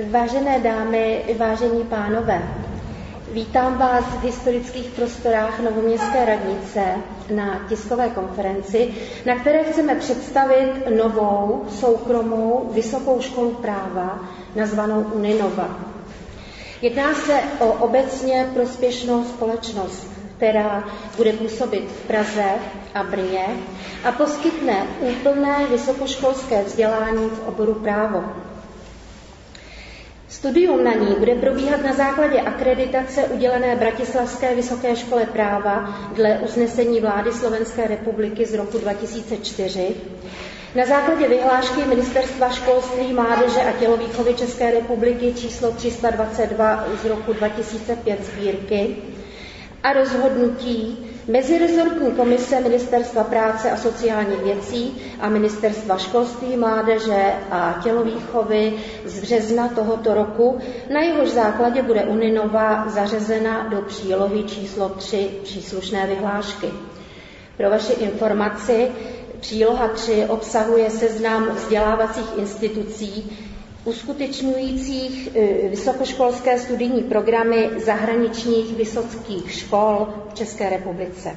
Vážené dámy, vážení pánové, vítám vás v historických prostorách Novoměstské radnice na tiskové konferenci, na které chceme představit novou soukromou vysokou školu práva nazvanou Uninova. Jedná se o obecně prospěšnou společnost, která bude působit v Praze a Brně a poskytne úplné vysokoškolské vzdělání v oboru právo. Studium na ní bude probíhat na základě akreditace udělené Bratislavské vysoké škole práva dle usnesení vlády Slovenské republiky z roku 2004, na základě vyhlášky Ministerstva školství, mládeže a tělovýchovy České republiky číslo 322 z roku 2005 sbírky a rozhodnutí Mezirezortní komise Ministerstva práce a sociálních věcí a Ministerstva školství, mládeže a tělovýchovy z března tohoto roku, na jehož základě bude Uninova zařazena do přílohy číslo 3 příslušné vyhlášky. Pro vaši informaci, příloha 3 obsahuje seznam vzdělávacích institucí, uskutečňujících e, vysokoškolské studijní programy zahraničních vysokých škol v České republice.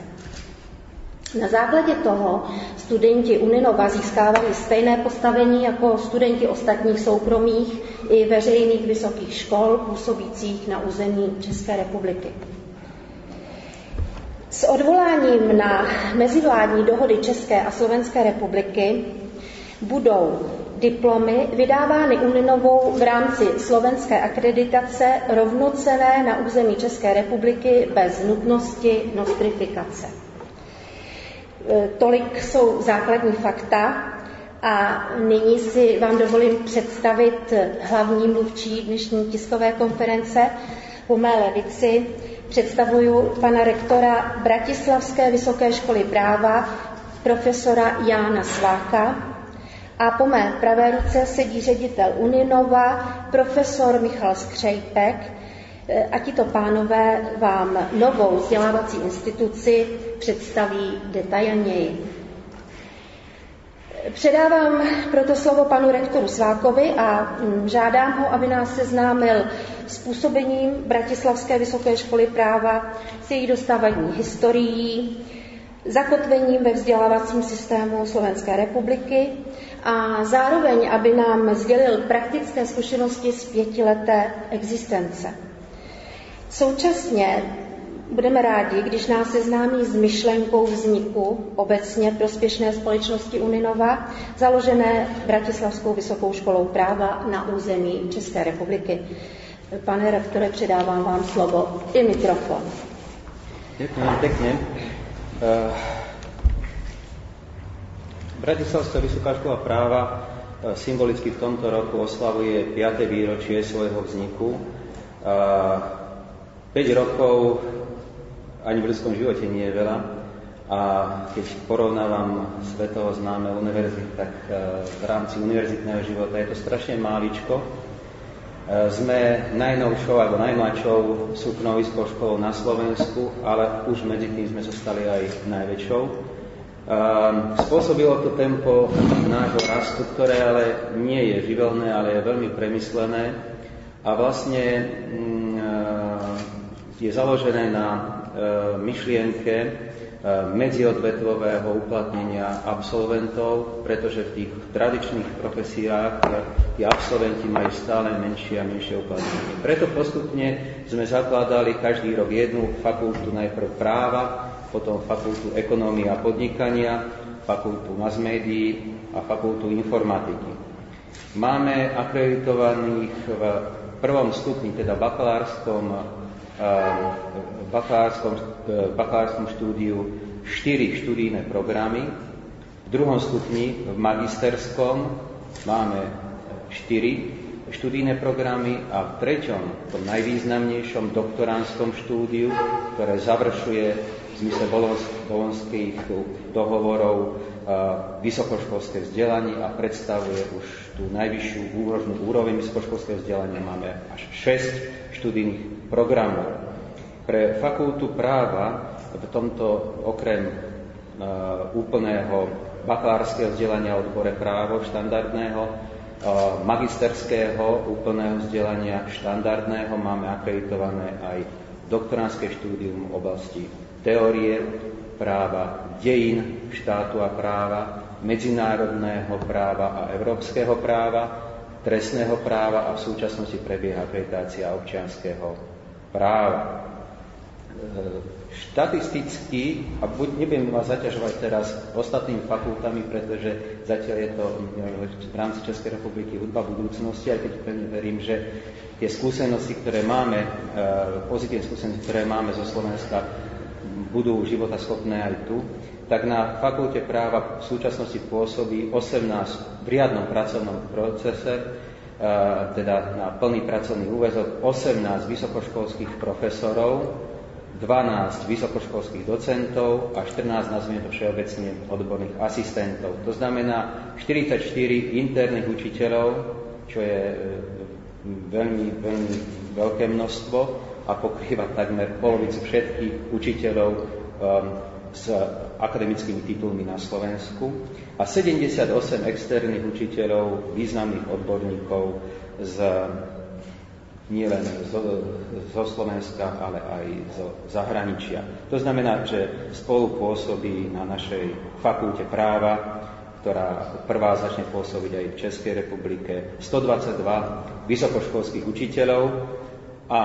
Na základě toho studenti Uninova získávali stejné postavení jako studenti ostatních soukromých i veřejných vysokých škol působících na území České republiky. S odvoláním na mezivládní dohody České a Slovenské republiky budou diplomy vydávány Uninovou v rámci slovenské akreditace rovnocené na území České republiky bez nutnosti nostrifikace. E, tolik jsou základní fakta a nyní si vám dovolím představit hlavní mluvčí dnešní tiskové konference. Po mé levici představuju pana rektora Bratislavské vysoké školy práva, profesora Jána Sváka, a po mé pravé ruce sedí ředitel Uninova, profesor Michal Skřejpek, e, a tito pánové vám novou vzdělávací instituci představí detailněji. Předávám proto slovo panu rektoru Svákovi a mm, žádám ho, aby nás seznámil s působením Bratislavské vysoké školy práva, s její dostávaní historií, zakotvením ve vzdělávacím systému Slovenské republiky a zároveň, aby nám sdělil praktické zkušenosti z pětileté existence. Současně budeme rádi, když nás seznámí s myšlenkou vzniku obecně prospěšné společnosti Uninova, založené Bratislavskou vysokou školou práva na území České republiky. Pane rektore, předávám vám slovo i mikrofon. Děkuji pěkně. Uh... Bratislavská vysoká škola práva e, symbolicky v tomto roku oslavuje 5. výročie svojho vzniku. 5 rokov ani v ľudskom živote nie je veľa. A keď porovnávam svetovo známe univerzity, tak e, v rámci univerzitného života je to strašne máličko. E, sme najnovšou alebo najmladšou súkromnou školou na Slovensku, ale už medzi tým sme zostali aj najväčšou. Ehm, spôsobilo to tempo nášho rastu, ktoré ale nie je živelné, ale je veľmi premyslené a vlastne mm, eh, je založené na eh, myšlienke eh, medziodvetvového uplatnenia absolventov, pretože v tých tradičných profesiách tí absolventi majú stále menšie a menšie uplatnenie. Preto postupne sme zakladali každý rok jednu fakultu najprv práva, potom fakultu ekonomie a podnikania, fakultu mass médií a fakultu informatiky. Máme akreditovaných v prvom stupni, teda bakalárskom, eh, bakalárskom, eh, bakalárskom štúdiu, štyri študijné programy. V druhom stupni, v magisterskom, máme štyri študijné programy a v treťom, tom najvýznamnejšom doktoránskom štúdiu, ktoré završuje v zmysle bolonských dohovorov vysokoškolské vzdelanie a predstavuje už tú najvyššiu úrožnú úroveň vysokoškolského vzdelania. Máme až 6 študijných programov. Pre fakultu práva v tomto okrem úplného bakalárskeho vzdelania odbore právo štandardného magisterského úplného vzdelania, štandardného, máme akreditované aj doktoránske štúdium v oblasti teórie práva, dejín štátu a práva, medzinárodného práva a európskeho práva, trestného práva a v súčasnosti prebieha akreditácia občianského práva. E, štatisticky, a buď nebudem vás zaťažovať teraz ostatnými fakultami, pretože zatiaľ je to v rámci Českej republiky hudba budúcnosti, aj keď pevne verím, že tie skúsenosti, ktoré máme, e, pozitívne skúsenosti, ktoré máme zo Slovenska, budú životaschopné aj tu, tak na fakulte práva v súčasnosti pôsobí 18 v riadnom pracovnom procese, e, teda na plný pracovný úvezok, 18 vysokoškolských profesorov, 12 vysokoškolských docentov a 14, nazvime to všeobecne, odborných asistentov. To znamená 44 interných učiteľov, čo je e, veľmi, veľmi veľké množstvo a pokrýva takmer polovicu všetkých učiteľov um, s akademickými titulmi na Slovensku a 78 externých učiteľov, významných odborníkov z nielen zo, zo Slovenska, ale aj zo zahraničia. To znamená, že spolu pôsobí na našej fakulte práva, ktorá prvá začne pôsobiť aj v Českej republike, 122 vysokoškolských učiteľov a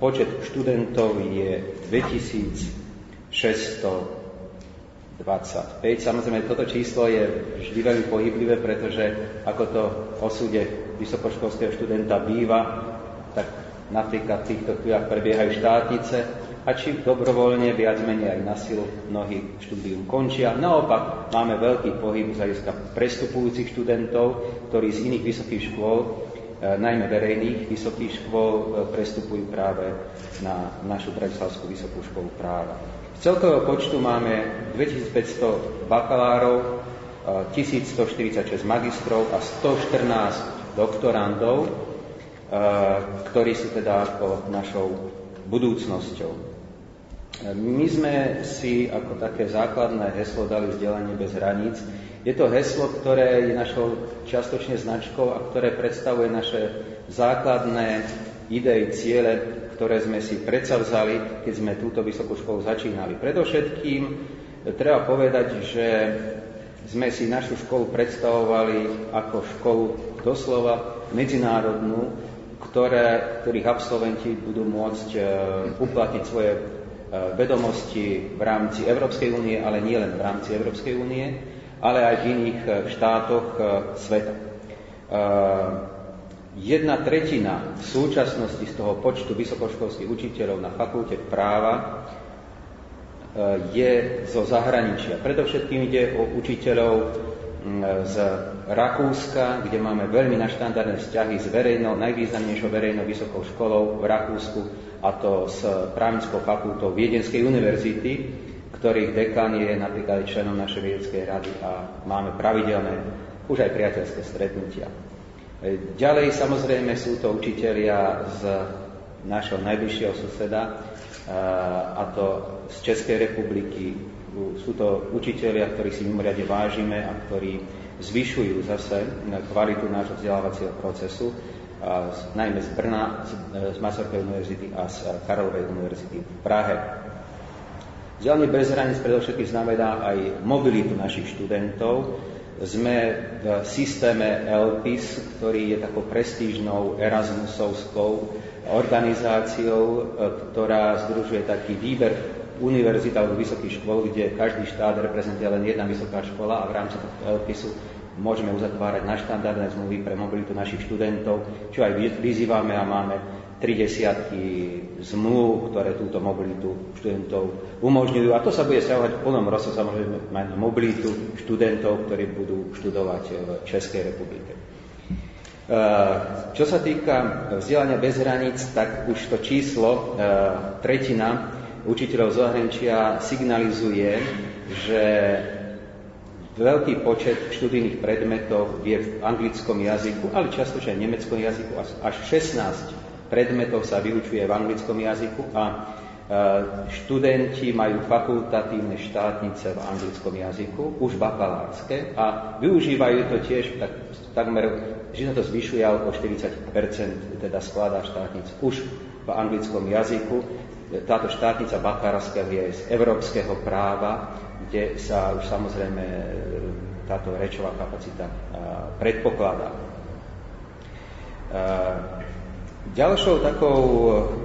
počet študentov je 2625. Samozrejme, toto číslo je vždy veľmi pohyblivé, pretože ako to o súde vysokoškolského študenta býva, tak napríklad v týchto chvíľach prebiehajú štátnice a či dobrovoľne, viac menej aj na silu, mnohí štúdium končia. Naopak máme veľký pohyb z hľadiska prestupujúcich študentov, ktorí z iných vysokých škôl, najmä verejných vysokých škôl, e, prestupujú práve na našu Bratislavskú vysokú školu práva. Z celkového počtu máme 2500 bakalárov, 1146 e, magistrov a 114 doktorandov, ktorí sú teda našou budúcnosťou. My sme si ako také základné heslo dali vzdelanie bez hraníc. Je to heslo, ktoré je našou čiastočne značkou a ktoré predstavuje naše základné idei, ciele, ktoré sme si predsavzali, keď sme túto vysokú školu začínali. Predovšetkým treba povedať, že sme si našu školu predstavovali ako školu doslova medzinárodnú, ktoré, ktorých absolventi budú môcť uh, uplatniť svoje vedomosti v rámci Európskej únie, ale nie len v rámci Európskej únie, ale aj v iných uh, štátoch sveta. Jedna tretina v súčasnosti z toho počtu vysokoškolských učiteľov na fakulte práva je zo zahraničia. Predovšetkým ide o učiteľov z Rakúska, kde máme veľmi naštandardné vzťahy s verejnou, najvýznamnejšou verejnou vysokou školou v Rakúsku, a to s právnickou fakultou Viedenskej univerzity, ktorých dekan je napríklad členom našej vedeckej rady a máme pravidelné, už aj priateľské stretnutia. Ďalej samozrejme sú to učitelia z našho najbližšieho suseda, a to z Českej republiky. Sú to učitelia, ktorých si mimoriadne vážime a ktorí zvyšujú zase kvalitu nášho vzdelávacieho procesu, a najmä z Brna, z Masarykovej univerzity a z Karolovej univerzity v Prahe. Vzdelanie bez hraníc predovšetkým znamená aj mobilitu našich študentov. Sme v systéme ELPIS, ktorý je takou prestížnou Erasmusovskou organizáciou, e, ktorá združuje taký výber univerzit alebo vysokých škôl, kde každý štát reprezentuje len jedna vysoká škola a v rámci tohto LPISu môžeme uzatvárať na štandardné zmluvy pre mobilitu našich študentov, čo aj vyzývame a máme tri desiatky zmluv, ktoré túto mobilitu študentov umožňujú. A to sa bude stiahovať v plnom rozsahu samozrejme na mobilitu študentov, ktorí budú študovať v Českej republike. Čo sa týka vzdelania bez hraníc, tak už to číslo tretina učiteľov zahraničia signalizuje, že veľký počet študijných predmetov je v anglickom jazyku, ale často aj v nemeckom jazyku. Až 16 predmetov sa vyučuje v anglickom jazyku a študenti majú fakultatívne štátnice v anglickom jazyku, už bakalárske, a využívajú to tiež tak, takmer, že sa to zvyšuje o 40% teda skladá štátnic už v anglickom jazyku. Táto štátnica bakalárska je z európskeho práva, kde sa už samozrejme e, táto rečová kapacita predpokladá. Ďalšou takou,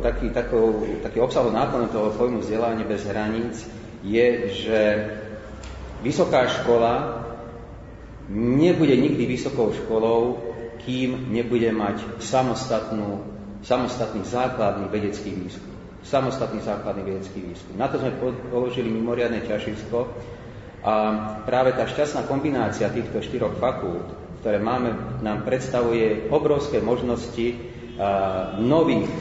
taký, takou, taký obsahom nákladom toho pojmu vzdelávanie bez hraníc je, že vysoká škola nebude nikdy vysokou školou, kým nebude mať samostatnú, samostatný základný vedecký výskum. Samostatný základný vedecký výskum. Na to sme položili mimoriadne ťažisko a práve tá šťastná kombinácia týchto štyroch fakult, ktoré máme, nám predstavuje obrovské možnosti nových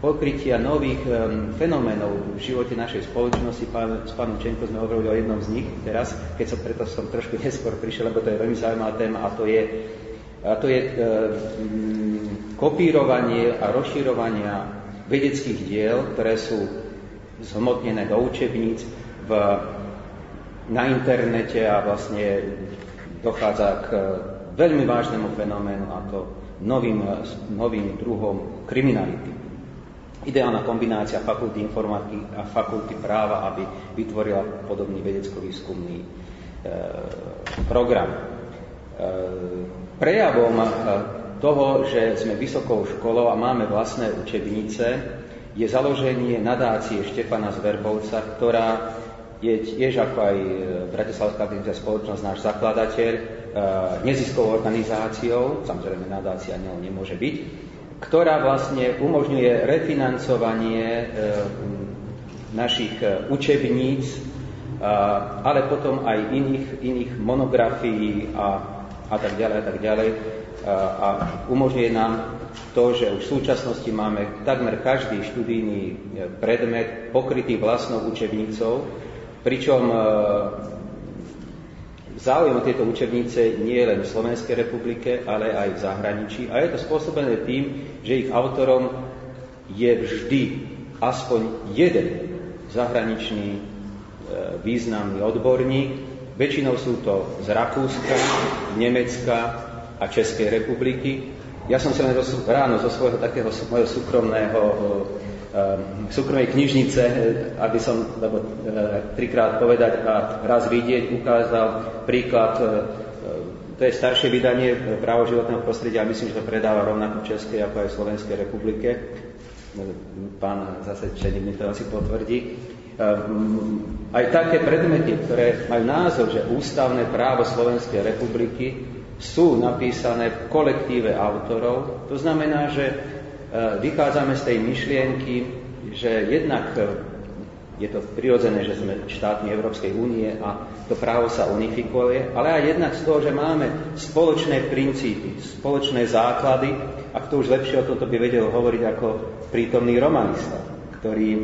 pokrytia nových um, fenoménov v živote našej spoločnosti. Pán, s pánom Čenko sme hovorili o jednom z nich teraz, keď som preto som trošku neskôr prišiel, lebo to je veľmi zaujímavá téma a to je, a to je uh, kopírovanie a rozširovania vedeckých diel, ktoré sú zhmotnené do učebníc v, na internete a vlastne dochádza k veľmi vážnemu fenoménu a to novým, novým druhom kriminality. Ideálna kombinácia fakulty informatiky a fakulty práva, aby vytvorila podobný vedecko-výskumný e, program. Prejavom toho, že sme vysokou školou a máme vlastné učebnice, je založenie nadácie Štefana Zverbovca, ktorá je tiež ako aj Bratislavská akademická spoločnosť náš zakladateľ, Eh, neziskovou organizáciou, samozrejme nadácia nemôže byť, ktorá vlastne umožňuje refinancovanie eh, našich učebníc, ale potom aj iných, iných monografií a, a tak ďalej a tak ďalej. A umožňuje nám to, že už v súčasnosti máme takmer každý študijný predmet pokrytý vlastnou učebnicou, pričom Záujem o tieto učebnice nie je len v Slovenskej republike, ale aj v zahraničí. A je to spôsobené tým, že ich autorom je vždy aspoň jeden zahraničný e, významný odborník. Väčšinou sú to z Rakúska, Nemecka a Českej republiky. Som sa len ráno zo svojho takého mojho súkromného Ehm, súkromnej knižnice, eh, aby som, lebo eh, trikrát povedať a raz vidieť, ukázal príklad, eh, to je staršie vydanie právo životného prostredia myslím, že to predáva rovnako v Českej ako aj v Slovenskej republike. Pán zase Čenik mi to asi potvrdí. Aj také predmety, ktoré majú názov, že ústavné právo Slovenskej republiky, sú napísané v kolektíve autorov. To znamená, že E, vychádzame z tej myšlienky, že jednak e, je to prirodzené, že sme štátmi Európskej únie a to právo sa unifikuje, ale aj jednak z toho, že máme spoločné princípy, spoločné základy a kto už lepšie o tomto by vedel hovoriť ako prítomný romanista, ktorý e,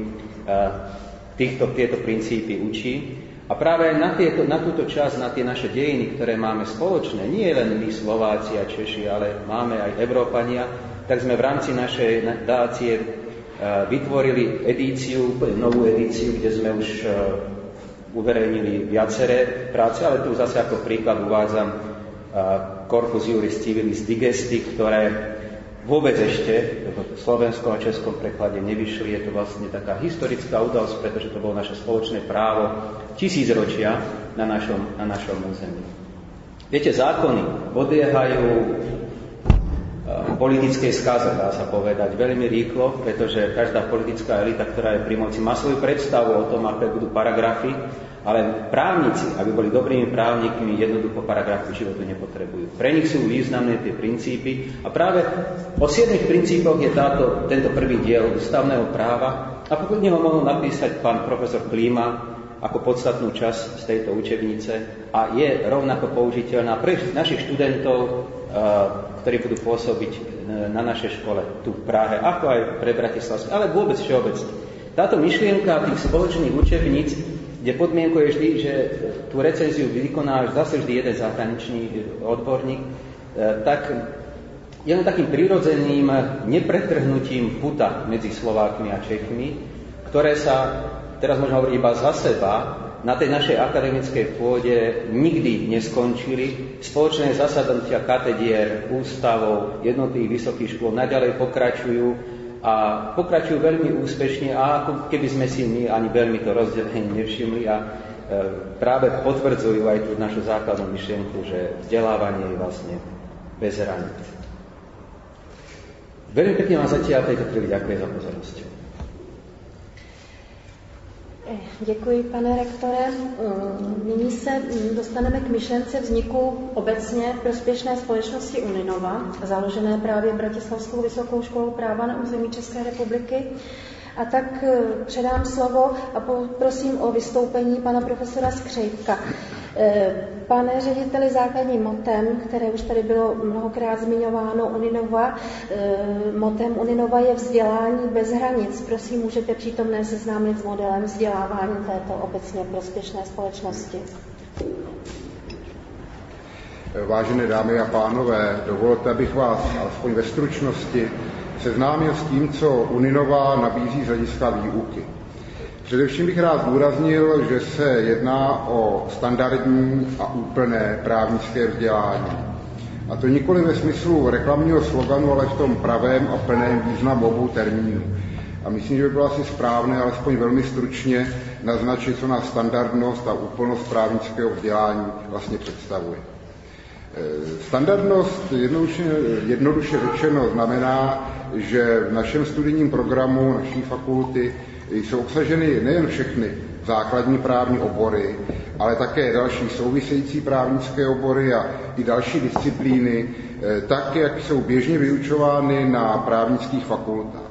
týchto, tieto princípy učí. A práve na, tieto, na túto časť, na tie naše dejiny, ktoré máme spoločné, nie len my Slováci a Češi, ale máme aj Európania, tak sme v rámci našej nadácie e, vytvorili edíciu, novú edíciu, kde sme už e, uverejnili viaceré práce, ale tu zase ako príklad uvádzam e, Corpus Juris Civilis Digesty, ktoré vôbec ešte v slovenskom a českom preklade nevyšli. Je to vlastne taká historická udalosť, pretože to bolo naše spoločné právo tisícročia na našom, na našom území. Viete, zákony podliehajú politickej skaze, dá sa povedať, veľmi rýchlo, pretože každá politická elita, ktorá je pri moci, má svoju predstavu o tom, aké budú paragrafy, ale právnici, aby boli dobrými právnikmi, jednoducho paragrafy životu nepotrebujú. Pre nich sú významné tie princípy a práve o siedmých princípoch je táto, tento prvý diel ústavného práva a pokud ho mohol napísať pán profesor Klíma ako podstatnú časť z tejto učebnice a je rovnako použiteľná pre našich študentov ktorí budú pôsobiť e, na našej škole tu v Prahe, ako aj pre Bratislavské, ale vôbec všeobecne. Táto myšlienka tých spoločných učebníc, kde podmienko je vždy, že tú recenziu vykoná zase vždy jeden zahraničný odborník, e, tak je len takým prirodzeným nepretrhnutím puta medzi Slovákmi a Čechmi, ktoré sa, teraz môžem hovoriť iba za seba, na tej našej akademickej pôde nikdy neskončili. Spoločné zasadnutia katedier, ústavov, jednotlivých vysokých škôl naďalej pokračujú a pokračujú veľmi úspešne a ako keby sme si my ani veľmi to rozdelenie nevšimli a e, práve potvrdzujú aj tú našu základnú myšlienku, že vzdelávanie je vlastne bez hraníc. Veľmi pekne vám zatiaľ tejto chvíli ďakujem za pozornosť. Děkuji, pane rektore. Nyní se dostaneme k myšlence vzniku obecně prospěšné společnosti Uninova, založené právě Bratislavskou vysokou školou práva na území České republiky. A tak eh, předám slovo a prosím o vystoupení pana profesora Skřejpka. Eh, pane řediteli základním motem, které už tady bylo mnohokrát zmiňováno Uninova, eh, motem Uninova je vzdělání bez hranic. Prosím, můžete přítomné seznámit s modelem vzdělávání této obecně prospěšné společnosti. Vážené dámy a pánové, dovolte, abych vás alespoň ve stručnosti seznámil s tím, co Uninová nabízí z hlediska výuky. Především bych rád zdůraznil, že se jedná o standardní a úplné právnické vzdělání. A to nikoli ve smyslu reklamního sloganu, ale v tom pravém a plném významu obou termínů. A myslím, že by bylo asi správné, alespoň velmi stručně, naznačit, co na standardnost a úplnost právnického vzdělání vlastně představuje. Standardnost jednoduše, jednoduše řečeno znamená, že v našem studijním programu naší fakulty jsou obsaženy nejen všechny základní právní obory, ale také další související právnické obory a i další disciplíny, eh, tak, jak jsou běžně vyučovány na právnických fakultách.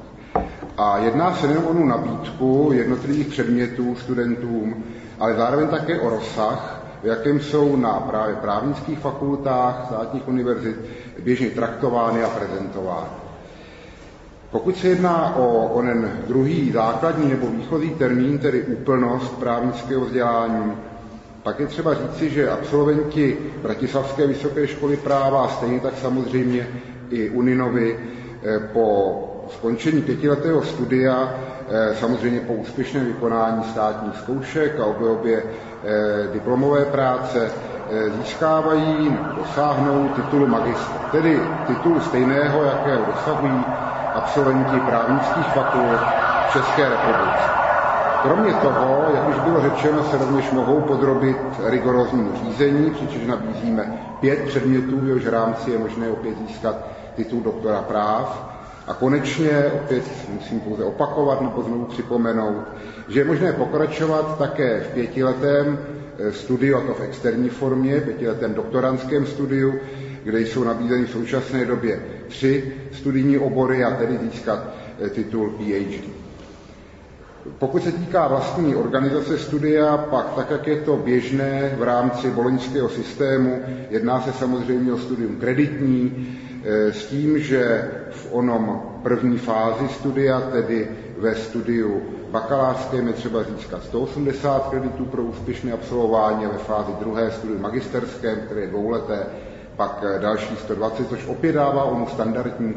A jedná se nejen o nabídku jednotlivých předmětů studentům, ale zároveň také o rozsah, v jakém jsou na právě právnických fakultách státních univerzit běžně traktovány a prezentovány. Pokud se jedná o onen druhý základní nebo výchozí termín, tedy úplnost právnického vzdělání, pak je třeba říci, že absolventi Bratislavské vysoké školy práva stejně tak samozřejmě i Uninovi eh, po skončení pětiletého studia, samozřejmě po úspěšném vykonání státních zkoušek a obě eh, diplomové práce, získávají, dosáhnou titulu magistra, tedy titulu stejného, jakého dosahují absolventi právnických fakult v České republice. Kromě toho, jak už bylo řečeno, se rovněž mohou podrobit rigoróznímu řízení, přičemž nabízíme pět předmětů, v jehož rámci je možné opět získat titul doktora práv. A konečně, opět musím pouze opakovat nebo znovu připomenout, že je možné pokračovat také v pětiletém eh, studiu, a to v externí formě, pětiletém doktorantském studiu, kde jsou nabízeny v současné době tři studijní obory a tedy získat eh, titul PhD. Pokud se týká vlastní organizace studia, pak tak, jak je to běžné v rámci boloňského systému, jedná se samozřejmě o studium kreditní, s tím, že v onom první fázi studia, tedy ve studiu bakalářském je třeba získat 180 kreditů pro úspěšné absolvování a ve fázi druhé studiu magisterském, které je dvouleté, pak eh, další 120, což opět dává onu standardní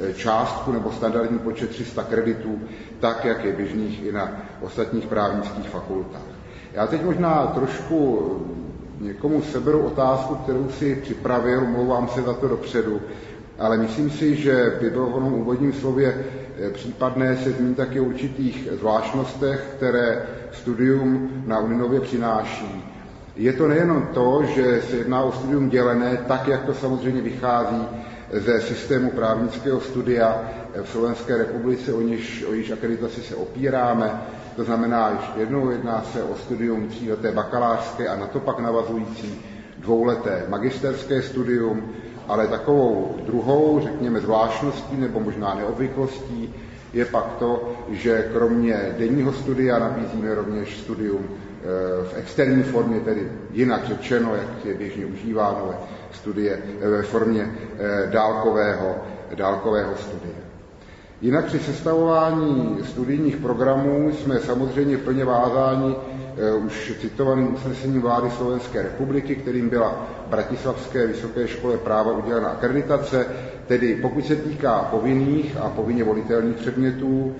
eh, částku nebo standardní počet 300 kreditů, tak, jak je běžných i na ostatních právnických fakultách. Já teď možná trošku eh, někomu seberu otázku, kterou si připravil, mluvám se za to dopředu, ale myslím si, že by bylo v onom úvodním slově případné se zmínit taky o určitých zvláštnostech, které studium na Uninově přináší je to nejenom to, že se jedná o studium dělené, tak jak to samozřejmě vychází ze systému právnického studia v Slovenské republice, o níž, o níž akreditaci se opíráme. To znamená, ještě jednou jedná se o studium tříleté bakalářské a na to pak navazující dvouleté magisterské studium, ale takovou druhou, řekněme, zvláštností nebo možná neobvyklostí je pak to, že kromě denního studia nabízíme rovněž studium v externí formě, tedy jinak řečeno, jak je běžně užíváno ve, studie, ve formě eh, dálkového, dálkového studia. Jinak při sestavování studijních programů jsme samozřejmě plně vázáni eh, už citovaným usnesením vlády Slovenské republiky, kterým byla Bratislavské vysoké škole práva udělena akreditace, tedy pokud se týká povinných a povinně volitelných předmětů,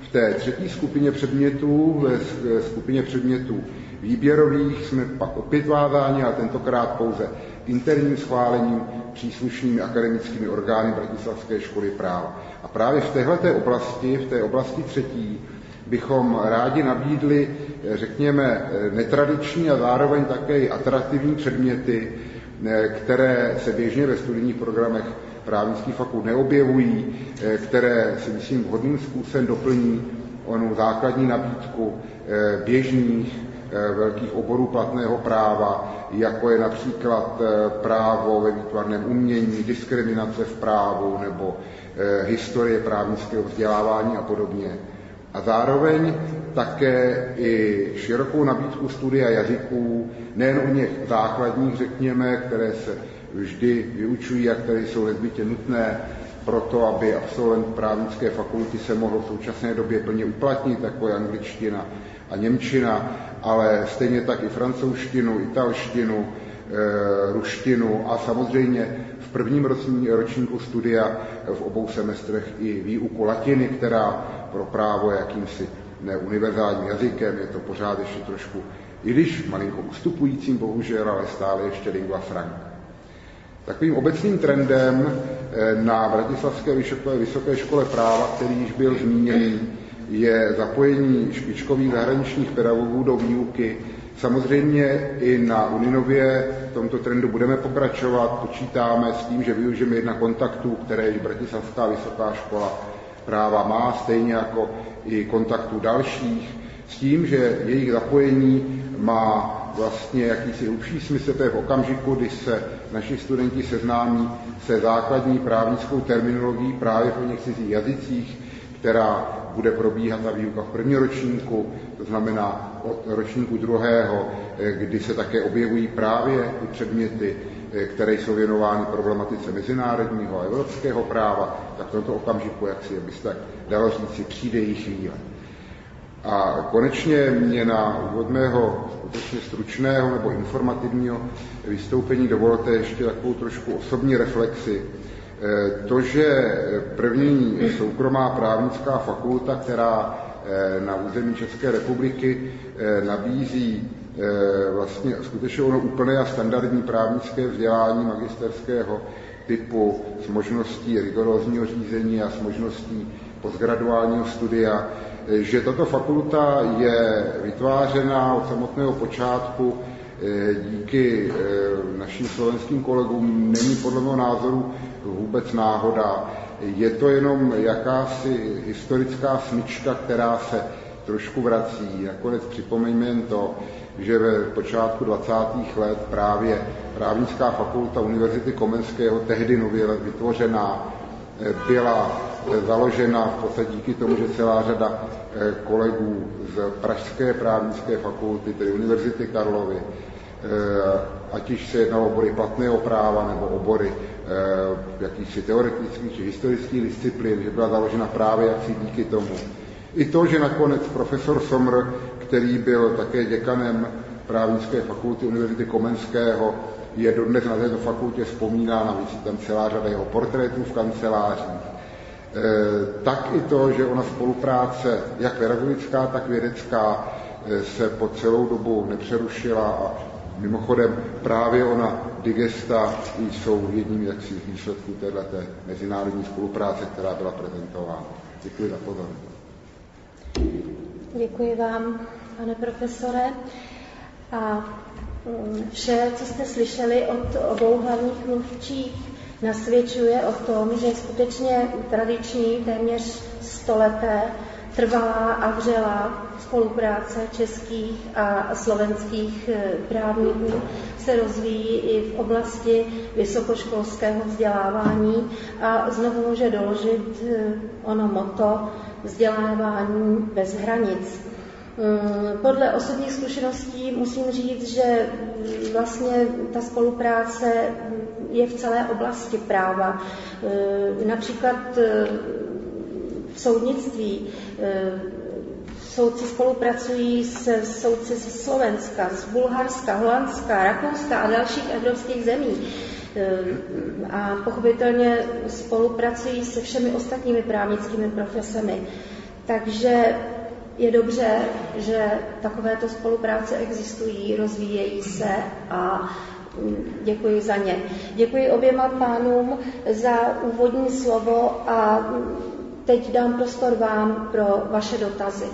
V té třetí skupině předmětů, ve skupině předmětů výběrových, jsme pak opět vázáni, ale tentokrát pouze interním schválením příslušnými akademickými orgány Bratislavské školy práva. A právě v této oblasti, v té oblasti třetí, bychom rádi nabídli, řekněme, netradiční a zároveň také atraktivní předměty, které se běžně ve studijních programech právnických fakult neobjevují, které si myslím vhodným způsobem doplní onu základní nabídku běžných velkých oborů platného práva, jako je například právo ve výtvarném umění, diskriminace v právu nebo historie právnického vzdělávání a podobně. A zároveň také i širokou nabídku studia jazyků, nejen o něch základních, řekněme, které se vždy vyučují a které jsou nezbytně nutné pro to, aby absolvent právnické fakulty se mohl v současné době plně uplatnit, jako je angličtina a němčina, ale stejně tak i francouzštinu, italštinu, e, ruštinu a samozřejmě v prvním ročníku studia v obou semestrech i výuku latiny, která pro právo jakýmsi neuniverzálním jazykem, je to pořád ještě trošku, i když malinko ustupujícím bohužel, ale stále ještě lingua franca. Takovým obecným trendem eh, na Bratislavské vysoké škole práva, který již byl zmíněný, je zapojení špičkových zahraničních pedagogů do výuky. Samozřejmě i na Uninově v tomto trendu budeme pokračovat, počítáme s tím, že využijeme jedna kontaktů, které již Bratislavská vysoká škola práva má, stejně jako i kontaktů dalších, s tím, že jejich zapojení má vlastně jakýsi hlubší smysl, to je v okamžiku, kdy se naši studenti seznámí se základní právnickou terminologií právě v něch cizích jazycích, která bude probíhat ta výuka v prvním ročníku, to znamená od ročníku druhého, kdy se také objevují právě ty předměty, které jsou věnovány problematice mezinárodního a evropského práva, tak v tomto okamžiku, jak si byste tak dalo říci, přijde jejich chvíle. A konečně mě na úvod mého skutečně stručného nebo informativního vystoupení dovolte ještě takovou trošku osobní reflexi. E, to, že první soukromá právnická fakulta, která e, na území České republiky nabízí vlastně skutečně ono úplné a standardní právnické vzdělání magisterského typu s možností rigorózního řízení a s možností postgraduálního studia, že tato fakulta je vytvářena od samotného počátku eh, díky eh, našim slovenským kolegům, není podle mého názoru vůbec náhoda. Je to jenom jakási historická smyčka, která se trošku vrací. Nakonec připomeňme jen to, že ve počátku 20. let právě právnická fakulta Univerzity Komenského, tehdy nově vytvořená, eh, byla založena v podstatě díky tomu, že celá řada eh, kolegů z Pražské právnické fakulty, tedy Univerzity Karlovy, eh, ať již se jednalo obory platného práva nebo obory eh, jakýchsi teoretických či historických disciplín, že byla založena právě jaksi díky tomu. I to, že nakonec profesor Somr, který byl také děkanem právnické fakulty Univerzity Komenského, je dodnes na této fakultě vzpomínán a vidí tam celá řada jeho portrétů v kancelářích tak i to, že ona spolupráce, jak pedagogická, tak vědecká, eh, se po celou dobu nepřerušila a mimochodem právě ona digesta jsou jedním z výsledků této mezinárodní spolupráce, která byla prezentována. Děkuji za pozornost. Děkuji vám, pane profesore. A mm, vše, co jste slyšeli od obou hlavních mluvčích, nasvědčuje o tom, že skutečně tradiční, téměř stoleté, trvalá a vřelá spolupráce českých a slovenských eh, právníků se rozvíjí i v oblasti vysokoškolského vzdělávání a znovu může doložit eh, ono moto vzdělávání bez hranic. Mm, podle osobních zkušeností musím říct, že vlastně ta spolupráce je v celé oblasti práva. E, například e, v soudnictví soudci spolupracují se soudci ze Slovenska, z Bulharska, Holandska, Rakouska a dalších evropských zemí. A pochopitelně spolupracují se všemi ostatními právnickými profesemi. Takže je dobře, že takovéto spolupráce existují, rozvíjejí se a mm, děkuji za ně. Děkuji oběma pánům za úvodní slovo a mm, teď dám prostor vám pro vaše dotazy.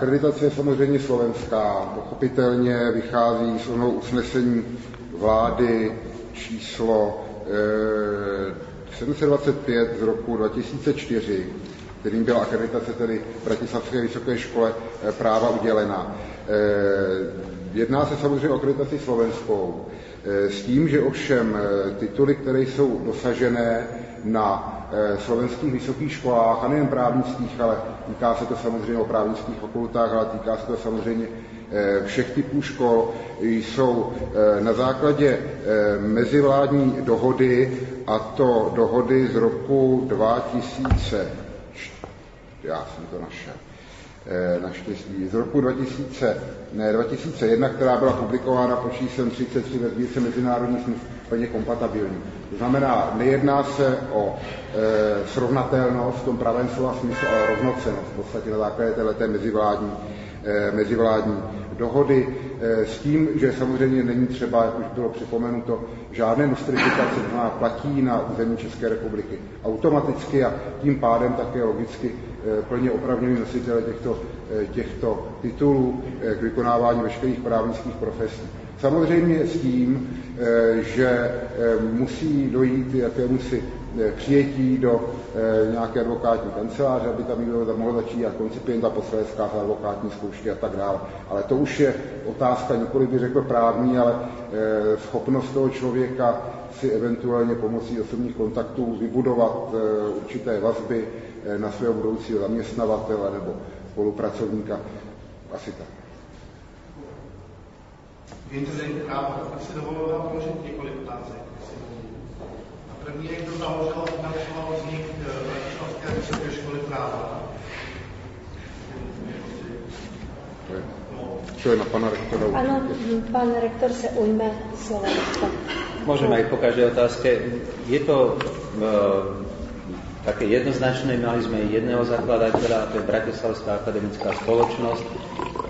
Akreditace je samozřejmě slovenská. Pochopitelně vychází z onou usnesení vlády číslo e, 725 z roku 2004, kterým byla akreditace tedy Bratislavské vysoké škole e, práva udělena. E, jedná se samozřejmě o akreditaci slovenskou. S tím, že ovšem tituly, které jsou dosažené na Eh, slovenských vysokých školách, a nejen právnických, ale týká se to samozřejmě o právnických fakultách, ale týká se to samozřejmě eh, všech typů škol, jsou eh, na základě mezivládní dohody, a to dohody z roku 2000. Já jsem to našel naštěstí z roku 2000, ne, 2001, která byla publikována pod číslem 33 ve sbírce mezinárodních plně kompatibilní. To znamená, nejedná se o e, srovnatelnost v tom pravém slova smyslu, ale rovnocenost v podstatě na základě této mezivládní, e, mezivládní dohody e, s tím, že samozřejmě není třeba, jak už bylo připomenuto, žádné nostrifikace, to znamená platí na území České republiky automaticky a tím pádem také logicky e, plně opravněný nositele těchto, e, těchto titulů e, k vykonávání veškerých právnických profesí. Samozřejmě s tím, eh, že eh, musí dojít jakémusi eh, přijetí do nějaké advokátní kanceláře, aby tam někdo mohl začít a koncipient a posledně zkázat advokátní zkoušky a tak dále. Ale to už je otázka nikoli by řekl právní, ale schopnost toho člověka si eventuálně pomocí osobních kontaktů vybudovat určité vazby na svého budoucího zaměstnavatele nebo spolupracovníka. Asi tak. Vím, že není právo, tak si dovolil vám položit několik otázek. A první je, kdo založil a financoval vznik Bratislavské eh, vysoké školy práva. Čo je na pana rektora? Ano, pan rektor se ujme slova. Môžem aj po každej otázke. Je to uh, také jednoznačné. Mali sme jedného zakladateľa, to je Bratislavská akademická spoločnosť,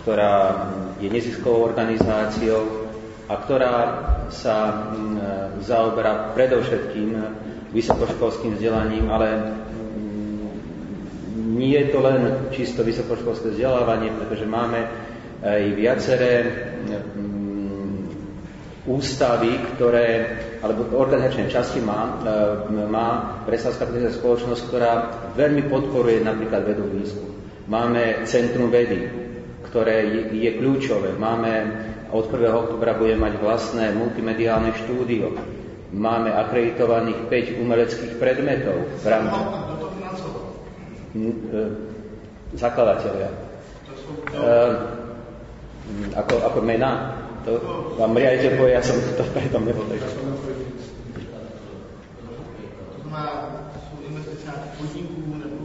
ktorá je neziskovou organizáciou a ktorá sa zaoberá predovšetkým vysokoškolským vzdelaním, ale nie je to len čisto vysokoškolské vzdelávanie, pretože máme aj viaceré ústavy, ktoré, alebo organizačné časti má, e, má pedagogická spoločnosť, ktorá veľmi podporuje napríklad vedu výskum. Máme Centrum vedy, ktoré je, kľúčové. Máme od 1. oktobra bude mať vlastné multimediálne štúdio. Máme akreditovaných 5 umeleckých predmetov v rámci... E, zakladatelia. E, ako, ako mená? To vám riaditeľ povie, ja som to preto nebol. To znamená, sú investície nejakých podniků nebo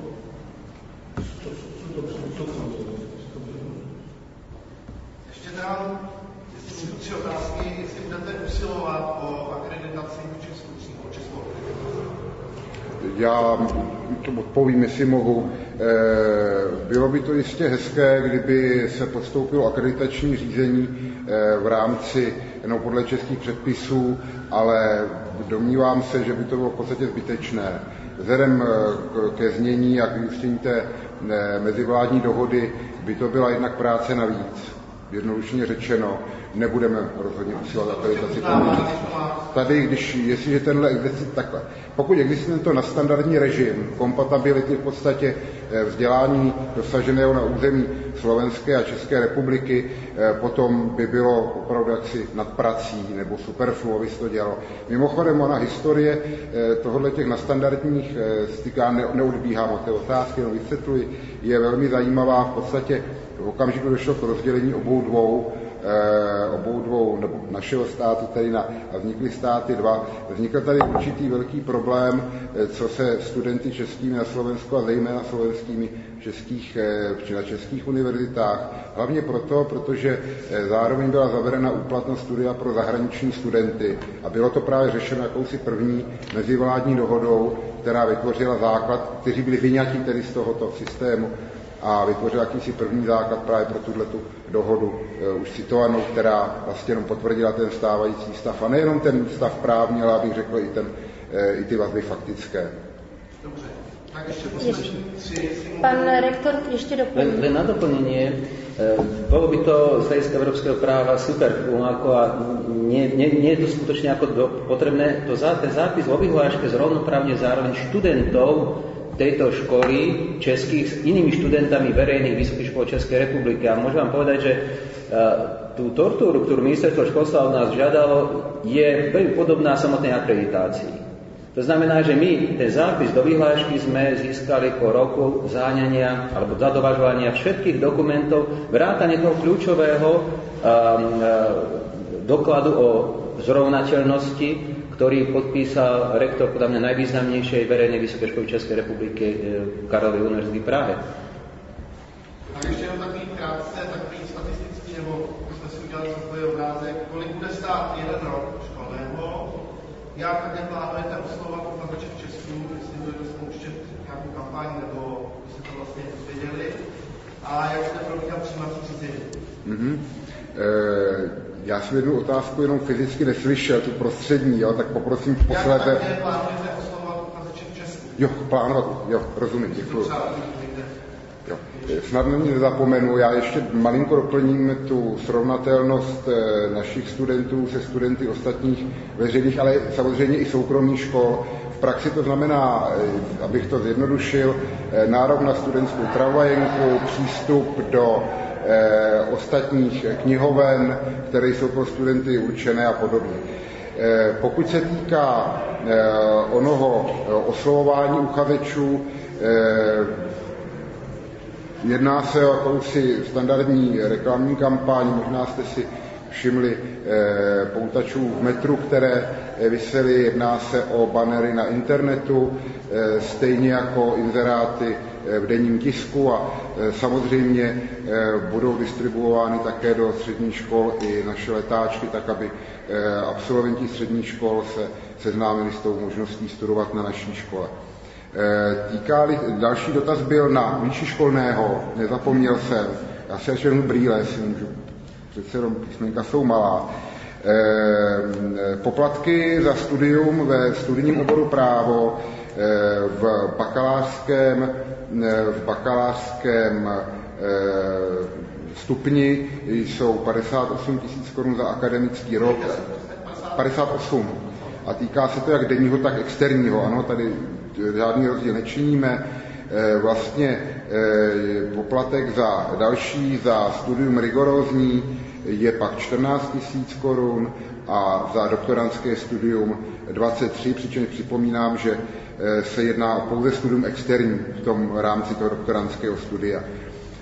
Ještě dám tři otázky, jestli budete usilovat o akreditaci českou, českou Já to odpovím, jestli mohu. Eh, bylo by to jistě hezké, kdyby se podstoupilo akreditační řízení eh, v rámci jenom podle českých předpisů, ale domnívám se, že by to bylo v podstatě zbytečné. Vzhledem eh, ke znění a k vyústění té mezivládní dohody by to byla jednak práce navíc jednoduše řečeno, nebudeme rozhodně usilovat akreditaci Tady, když, jestliže tenhle existuje takhle, pokud existuje to na standardní režim kompatibility v podstatě eh, vzdělání dosaženého na území Slovenské a České republiky, eh, potom by bylo opravdu jaksi nad prací nebo superfluo, by to dělalo. Mimochodem, ona historie eh, tohohle těch na standardních styká, neodbíhám od té otázky, jenom vysvětluji, je velmi zajímavá. V podstatě v okamžiku došlo k rozdělení obou dvou obou dvou, nebo našeho státu, tedy na, a vznikly státy dva, vznikl tady určitý velký problém, co se studenty českými na Slovensku a zejména slovenskými českých, na českých univerzitách. Hlavně proto, protože zároveň byla zavedena úplatnost studia pro zahraniční studenty. A bylo to právě řešeno jakousi první mezivládní dohodou, která vytvořila základ, kteří byli vyňati tedy z tohoto systému a vytvořil jakýsi první základ právě pro tuhle tu dohodu uh, už citovanou, která vlastně jenom potvrdila ten stávající stav. A nejenom ten stav právní, ale abych řekl i, ten, uh, i ty vazby faktické. Dobře. Tak ještě poslední tři. Pan rektor ještě doplní. Len, len na doplnenie, bolo by to z hľadiska európskeho práva super, ako a nie, nie, nie je to skutočne ako do, potrebné. To, ten zápis vo vyhláške zrovnoprávne zároveň študentov tejto školy českých s inými študentami verejných vysokých škôl Českej republiky. A môžem vám povedať, že tú tortúru, ktorú ministerstvo školstva od nás žiadalo, je veľmi podobná samotnej akreditácii. To znamená, že my ten zápis do vyhlášky sme získali po roku záňania alebo zadovažovania všetkých dokumentov, vrátane toho kľúčového um, dokladu o zrovnateľnosti, ktorý podpísal rektor podľa mňa najvýznamnejšej verejnej vysokej školy Českej republiky e, Karlovy univerzity v Prahe. A ještě jenom takový krátce, takový statistický, nebo jsme si udělali takový obrázek, kolik bude stát jeden rok školného, jak také plánujete oslovovat uchazeče v Česku, jestli budete spouštět nějakou kampaň, nebo se to vlastně dozvěděli, a jak bude probíhat přijímací řízení. Mm-hmm. E- já jsem jednu otázku jenom fyzicky neslyšel, tu prostřední, jo, tak poprosím posledně. Jak plánujete oslovovat uchazeče v Česku? Jo, plánovat, jo, rozumím, děkuji. Jo. Snad není nezapomenu, já ještě malinko doplním tu srovnatelnost eh, našich studentů se studenty ostatních veřejných, ale samozřejmě i soukromých škol. V praxi to znamená, eh, abych to zjednodušil, eh, nárok na studentskou tramvajenku, přístup do Eh, ostatních knihoven, které jsou pro studenty určené a podobně. Eh, pokud se týká eh, onoho oslovování uchazečů, jedná se o jakousi standardní reklamní kampaň, možná jste si všimli poutačů v metru, které vysely, jedná se o banery na internetu, stejně jako inzeráty v denním tisku a e, samozřejmě e, budou distribuovány také do středních škol i naše letáčky, tak aby e, absolventi středních škol se seznámili s tou možností studovat na naší škole. týká další dotaz byl na výši školného, nezapomněl jsem, já si ještě brýle, jestli můžu, přece jenom písmenka jsou malá. Poplatky za studium ve studijním oboru právo v bakalářském v bakalářském eh, stupni jsou 58 tisíc korun za akademický rok. 58. A týká se to jak denního, tak externího. Ano, tady žádný rozdíl nečiníme. Eh, vlastně eh, poplatek za další, za studium rigorózní je pak 14 tisíc korun a za doktorantské studium 23, přičemž připomínám, že Eh, se jedná pouze studium externí v tom rámci toho doktorantského studia.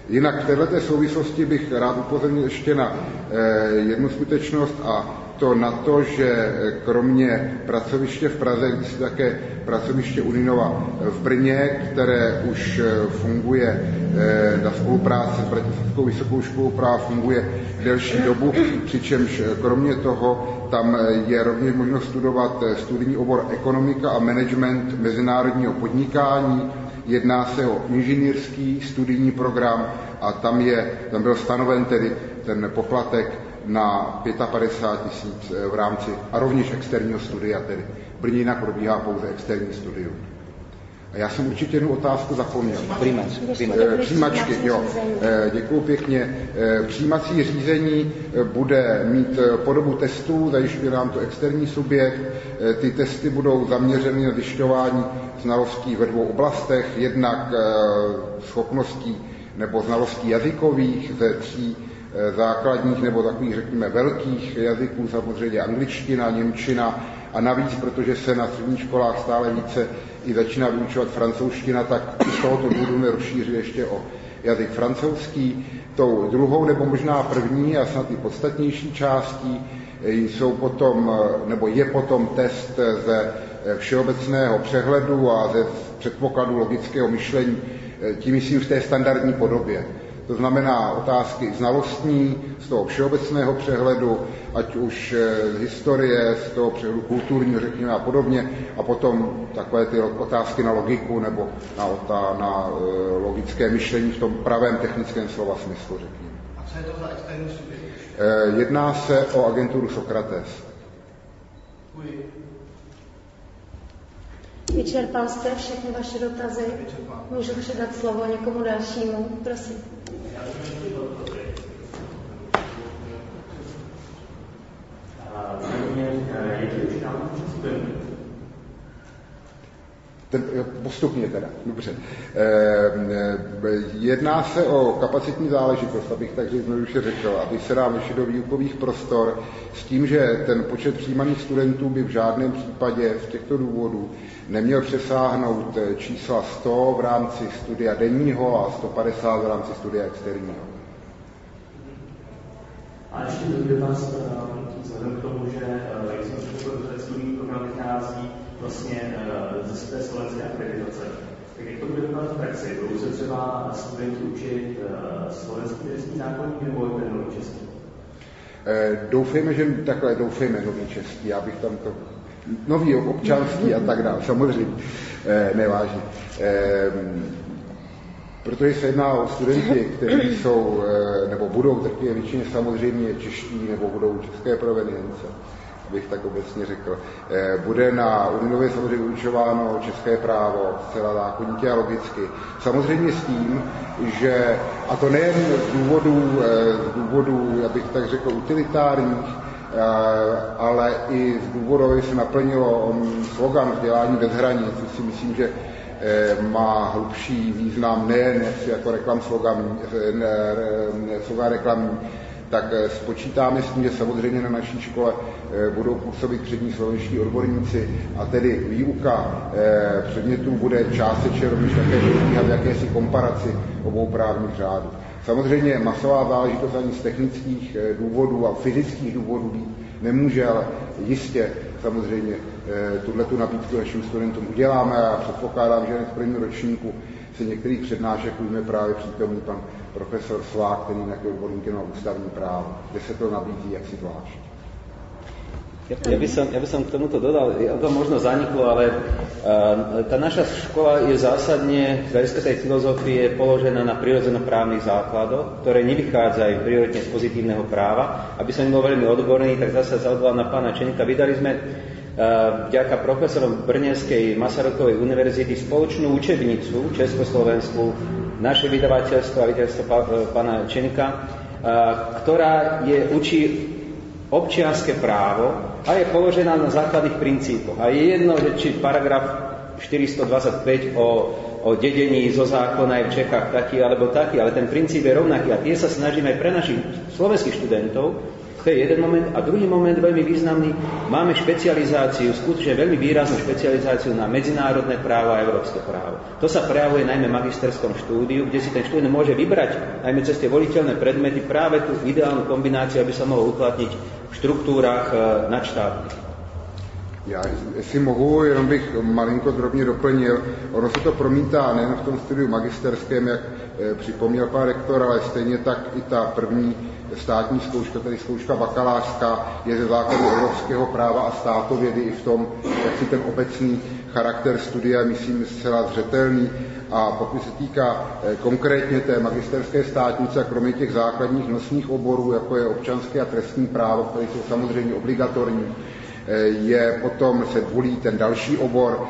Jinak v této souvislosti bych rád upozornil ještě na eh, jednu skutečnost a to na to, že eh, kromě pracoviště v Praze existuje také pracoviště Uninova v Brně, které už funguje na spolupráci s Bratislavskou vysokou školou práva funguje delší dobu, přičemž kromě toho tam je rovněž možnost studovat eh, studijní obor ekonomika a management mezinárodního podnikání. Jedná se o inženýrský studijní program a tam, je, tam byl stanoven tedy ten poplatek na 55 tisíc eh, v rámci a rovněž externího studia, tedy v Brně jinak probíhá pouze externí studium. A já jsem určitě jednu otázku zapomněl. Přijímač. Eh, přijímačky, jo. Eh, Děkuji pěkně. Přijímací řízení bude mít podobu testů, zajišťuje nám to externí subjekt. Ty testy budou zaměřeny na zjišťování znalostí ve dvou oblastech, jednak schopností nebo znalostí jazykových ze tří základních nebo takových, řekněme, velkých jazyků, samozřejmě angličtina, němčina a navíc, protože se na středních školách stále více i začíná vyučovat francouzština, tak z tohoto důvodu rozšířit ještě o jazyk francouzský. Tou druhou nebo možná první a snad i podstatnější částí jsou potom, nebo je potom test ze všeobecného přehledu a ze předpokladu logického myšlení, tím myslím v té standardní podobě. To znamená otázky znalostní z toho všeobecného přehledu, ať už z historie, z toho přehledu kulturního, řekněme, a podobně, a potom takové ty otázky na logiku nebo na, na, na logické myšlení v tom pravém technickém slova smyslu, řekněme. A co je to za externí subjekt? Jedná se o agenturu Sokrates. Děkuji. Vyčerpal jste všechny vaše dotazy? Vyčerpal. Můžu předat slovo někomu dalšímu? Prosím. Yeah. Ten, postupně teda, dobře. Jedná se o kapacitní záležitost, abych tak jednoduše řekl, aby se nám vyšli do výukových prostor s tím, že ten počet přijímaných studentů by v žádném případě z těchto důvodů neměl přesáhnout čísla 100 v rámci studia denního a 150 v rámci studia externího. A ještě druhý dotaz, vzhledem k tomu, že jak jsem řekl, studijní program vychází vlastně ze té slovenské akreditace. Tak jak to bude vypadat v praxi? Budou se třeba studenti učit slovenský trestní zákonník nebo ten český? Doufejme, že takhle doufejme nový český, já bych tam to nový občanský a tak dále, samozřejmě, nevážně. Protože se jedná o studenty, kteří jsou, nebo budou drtivě většině samozřejmě čeští, nebo budou české provenience bych tak obecně řekl. Bude na Uninově samozřejmě vyučováno české právo, zcela zákonitě a logicky. Samozřejmě s tím, že, a to nejen z důvodů, z důvodů, abych tak řekl, utilitárních, ale i z důvodu, aby se naplnilo slogan vzdělání bez hranic, si myslím, že má hlubší význam nejen jako reklam slogan, slogan reklamní, tak spočítáme s tím, že samozřejmě na naší škole budou působit přední slovenští odborníci a tedy výuka předmětů bude částečně rovněž také probíhat jakési komparaci obou právních řádů. Samozřejmě masová záležitost ani z technických důvodů a fyzických důvodů být nemůže, ale jistě samozřejmě tuhle tu nabídku našim studentům uděláme a předpokládám, že v prvním ročníku se některých přednášek ujme právě přítomný pan profesor Svák, který je odborníkem na ústavní právo, kde se to nabízí jaksi zvlášť. Ja, ja, by som, ja by som k tomuto dodal, to možno zaniklo, ale uh, tá naša škola je zásadne z hľadiska tej filozofie položená na prirodzenoprávnych základoch, ktoré nevychádzajú prioritne z pozitívneho práva. Aby som bol veľmi odborný, tak zase sa odvolám na pána Čenika. Vydali sme vďaka profesorom Brnenskej Masarykovej univerzity spoločnú učebnicu Československu, naše vydavateľstvo a vydavateľstvo pána Čenika, ktorá je, učí občianské právo a je položená na základných princípoch. A je jedno, že či paragraf 425 o, o dedení zo zákona je v Čechách taký alebo taký, ale ten princíp je rovnaký a tie sa snažíme pre našich slovenských študentov to je jeden moment. A druhý moment, veľmi významný, máme špecializáciu, skutočne veľmi výraznú špecializáciu na medzinárodné právo a európske právo. To sa prejavuje najmä magisterskom štúdiu, kde si ten študent môže vybrať najmä cez tie voliteľné predmety práve tú ideálnu kombináciu, aby sa mohol uplatniť v štruktúrách nadštátnych. Já, jestli mohu, jenom bych malinko drobně doplnil. Ono se to promítá nejen v tom studiu magisterském, jak e, připomněl pan rektor, ale stejně tak i ta první státní zkouška, tedy zkouška bakalářská, je ze základu evropského práva a státovědy i v tom, jak si ten obecný charakter studia, myslím, zcela zřetelný. A pokud se týká konkrétně té magisterské státnice, a kromě těch základních nosních oborů, jako je občanské a trestní právo, které jsou samozřejmě obligatorní, je potom se volí ten další obor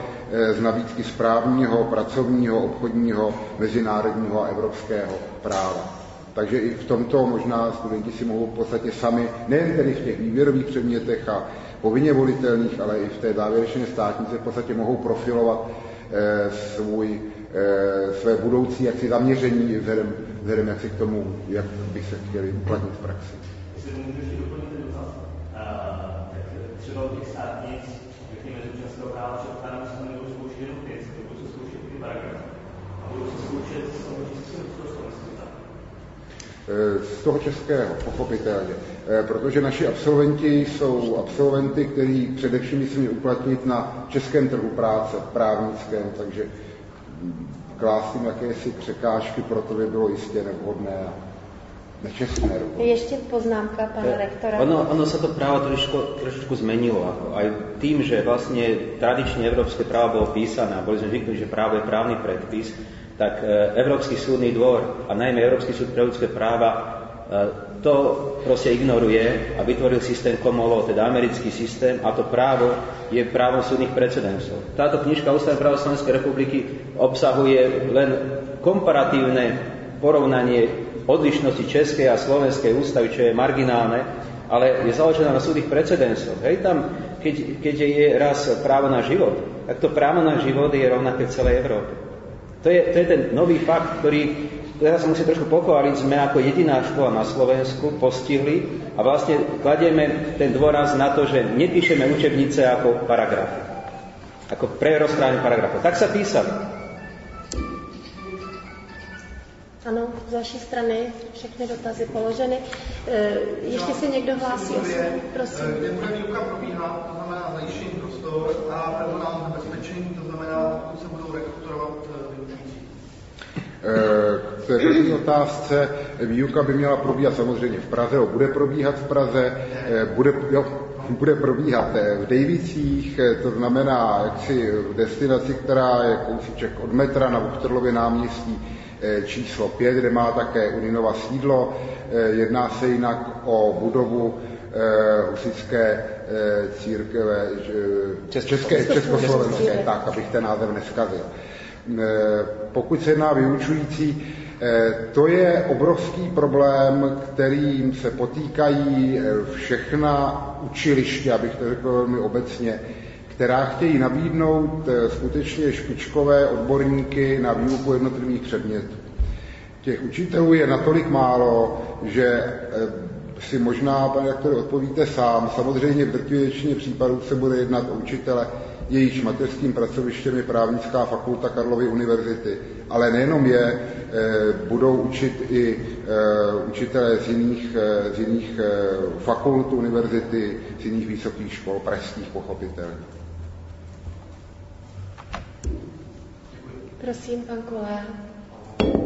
z nabídky správního, pracovního, obchodního, mezinárodního a evropského práva. Takže i v tomto možná studenti si mohou v podstatě sami, nejen tedy v těch výběrových předmětech a povinně volitelných, ale i v té závěrečné státnice v podstatě mohou profilovat eh, svůj, eh, své budoucí jaksi zaměření vzhledem, vzhledem jaksi k tomu, jak by se chtěli uplatnit v praxi. třeba u těch státnic, řekněme, z občanského práva předpokládám, že se tam nebudou zkoušet jenom princip, budou se zkoušet ty paragrafy. A budou se zkoušet z toho českého z toho českého, pochopitelně. Protože naši absolventi jsou absolventy, kteří především myslí uplatnit na českém trhu práce, právnickém, takže klást jim jakési překážky, proto by bylo jistě nevhodné a nečestné. Ještě poznámka pana eh, rektora. Ono, ono sa to právo trošku, trošičku zmenilo. Ako aj tým, že vlastne tradične európske právo bolo písané a boli sme že právo je právny predpis, tak e, Európsky súdny dvor a najmä Európsky súd pre ľudské práva e, to proste ignoruje a vytvoril systém law, teda americký systém a to právo je právom súdnych precedensov. Táto knižka Ústavy práva Slovenskej republiky obsahuje len komparatívne porovnanie odlišnosti českej a slovenskej ústavy, čo je marginálne, ale je založená na súdnych precedensoch. Hej, tam, keď, keď je raz právo na život, tak to právo na život je rovnaké v celej Európe. To je, to je ten nový fakt, ktorý, teraz sa musím trošku pochváliť, sme ako jediná škola na Slovensku postihli a vlastne kladieme ten dôraz na to, že nepíšeme učebnice ako paragrafy. Ako prerozprávanie paragrafov. Tak sa písali. Ano, z vaší strany všechny dotazy položeny. E, ještě se někdo hlásí o slovo, prosím. Kde bude výuka probíhat, to znamená zajištění prostor a personální zabezpečení, to znamená, pokud se budou rekrutorovat e, vyučující. E, k té první otázce výuka by měla probíhat samozřejmě v Praze, o bude probíhat v Praze, bude, jo, bude probíhat v Dejvicích, to znamená jaksi v destinaci, která je kousíček od metra na Vuchterlově náměstí, Eh, číslo 5, kde má také Uninova sídlo. Eh, jedná se jinak o budovu eh, husické církve české, československé, tak, abych ten název neskazil. Pokud se jedná vyučující, to je obrovský problém, kterým se potýkají všechna učiliště, abych to řekl velmi obecně, která chtějí nabídnout eh, skutečně špičkové odborníky na výuku jednotlivých předmětů. Těch učitelů je natolik málo, že eh, si možná, pane rektore, odpovíte sám. Samozřejmě v drtivé většině případů se bude jednat o učitele, jejíž mateřským pracovištěm je právnická fakulta Karlovy univerzity. Ale nejenom je, eh, budou učit i učitelé z jiných, z jiných fakult univerzity, z jiných vysokých škol, pražských pochopitelně. Prosím, pan Kolea.